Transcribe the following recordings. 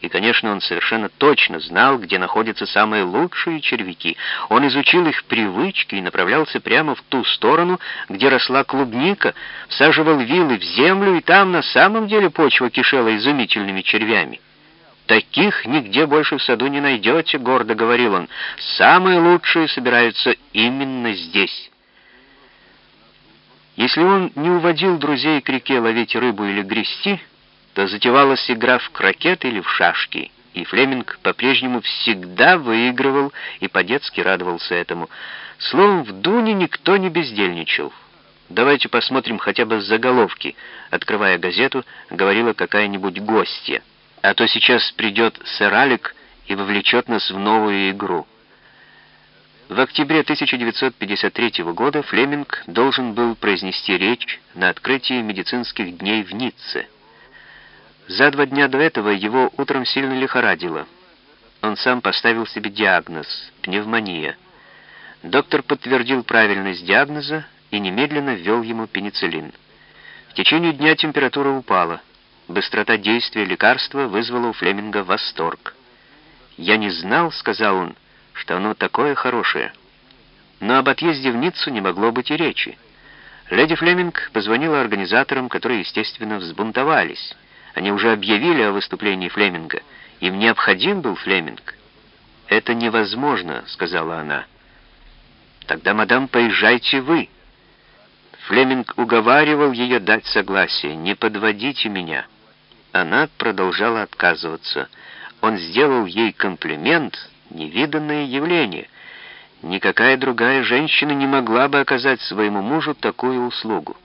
И, конечно, он совершенно точно знал, где находятся самые лучшие червяки. Он изучил их привычки и направлялся прямо в ту сторону, где росла клубника, всаживал вилы в землю, и там на самом деле почва кишела изумительными червями. «Таких нигде больше в саду не найдете», — гордо говорил он. «Самые лучшие собираются именно здесь». Если он не уводил друзей к реке ловить рыбу или грести, то затевалась игра в крокет или в шашки, и Флеминг по-прежнему всегда выигрывал и по-детски радовался этому. Словом, в Дуне никто не бездельничал. «Давайте посмотрим хотя бы заголовки», — открывая газету, говорила какая-нибудь гостья. «А то сейчас придет сэр Алик и вовлечет нас в новую игру». В октябре 1953 года Флеминг должен был произнести речь на открытии медицинских дней в Ницце. За два дня до этого его утром сильно лихорадило. Он сам поставил себе диагноз – пневмония. Доктор подтвердил правильность диагноза и немедленно ввел ему пенициллин. В течение дня температура упала. Быстрота действия лекарства вызвала у Флеминга восторг. «Я не знал», — сказал он, — «что оно такое хорошее». Но об отъезде в Ниццу не могло быть и речи. Леди Флеминг позвонила организаторам, которые, естественно, взбунтовались. Они уже объявили о выступлении Флеминга. Им необходим был Флеминг. «Это невозможно», — сказала она. «Тогда, мадам, поезжайте вы». Флеминг уговаривал ее дать согласие. «Не подводите меня». Она продолжала отказываться. Он сделал ей комплимент, невиданное явление. Никакая другая женщина не могла бы оказать своему мужу такую услугу.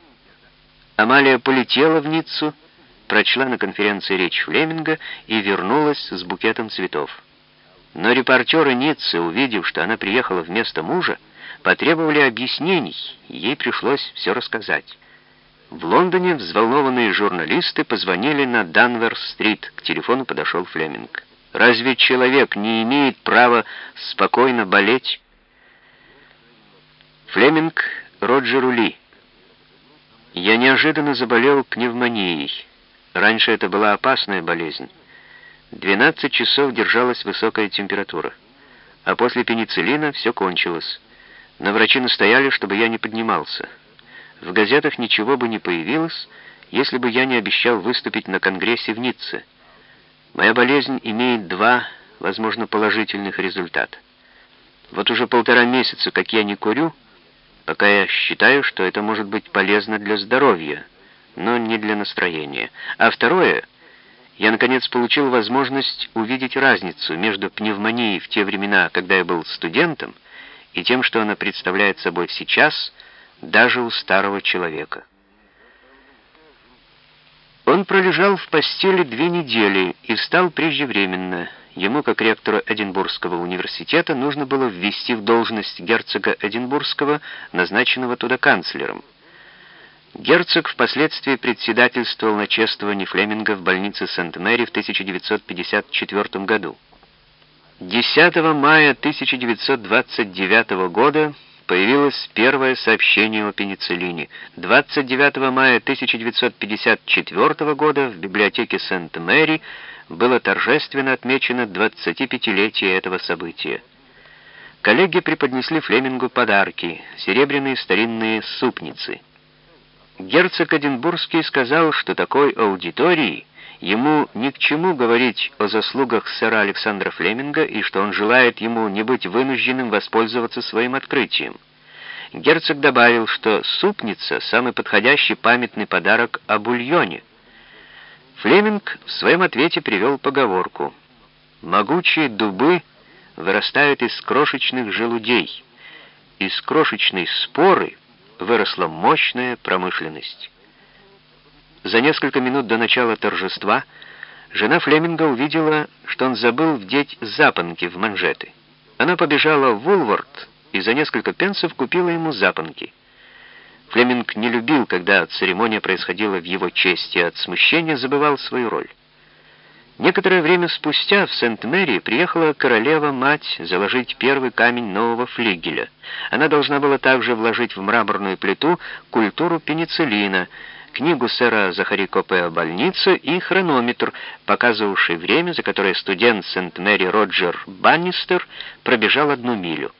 Амалия полетела в Ниццу, прочла на конференции речь Флеминга и вернулась с букетом цветов. Но репортеры Ниццы, увидев, что она приехала вместо мужа, потребовали объяснений, ей пришлось все рассказать. В Лондоне взволнованные журналисты позвонили на Данверс-стрит. К телефону подошел Флеминг. «Разве человек не имеет права спокойно болеть?» Флеминг Роджеру Ли. «Я неожиданно заболел пневмонией». Раньше это была опасная болезнь. 12 часов держалась высокая температура. А после пенициллина все кончилось. Но врачи настояли, чтобы я не поднимался. В газетах ничего бы не появилось, если бы я не обещал выступить на конгрессе в Ницце. Моя болезнь имеет два, возможно, положительных результата. Вот уже полтора месяца, как я не курю, пока я считаю, что это может быть полезно для здоровья, но не для настроения. А второе, я наконец получил возможность увидеть разницу между пневмонией в те времена, когда я был студентом, и тем, что она представляет собой сейчас, даже у старого человека. Он пролежал в постели две недели и встал преждевременно. Ему, как ректору Эдинбургского университета, нужно было ввести в должность герцога Эдинбургского, назначенного туда канцлером. Герцог впоследствии председательствовал на чествовании Флеминга в больнице Сент-Мэри в 1954 году. 10 мая 1929 года появилось первое сообщение о пенициллине. 29 мая 1954 года в библиотеке Сент-Мэри было торжественно отмечено 25-летие этого события. Коллеги преподнесли Флемингу подарки, серебряные старинные супницы — Герцог Эдинбургский сказал, что такой аудитории ему ни к чему говорить о заслугах сэра Александра Флеминга и что он желает ему не быть вынужденным воспользоваться своим открытием. Герцог добавил, что супница — самый подходящий памятный подарок о бульоне. Флеминг в своем ответе привел поговорку «Могучие дубы вырастают из крошечных желудей, из крошечной споры — выросла мощная промышленность. За несколько минут до начала торжества жена Флеминга увидела, что он забыл вдеть запонки в манжеты. Она побежала в Вулвард и за несколько пенсов купила ему запонки. Флеминг не любил, когда церемония происходила в его честь, и от смущения забывал свою роль. Некоторое время спустя в Сент-Мэри приехала королева-мать заложить первый камень нового флигеля. Она должна была также вложить в мраморную плиту культуру пенициллина, книгу сэра Захари Копе о больнице и хронометр, показывавший время, за которое студент Сент-Мэри Роджер Баннистер пробежал одну милю.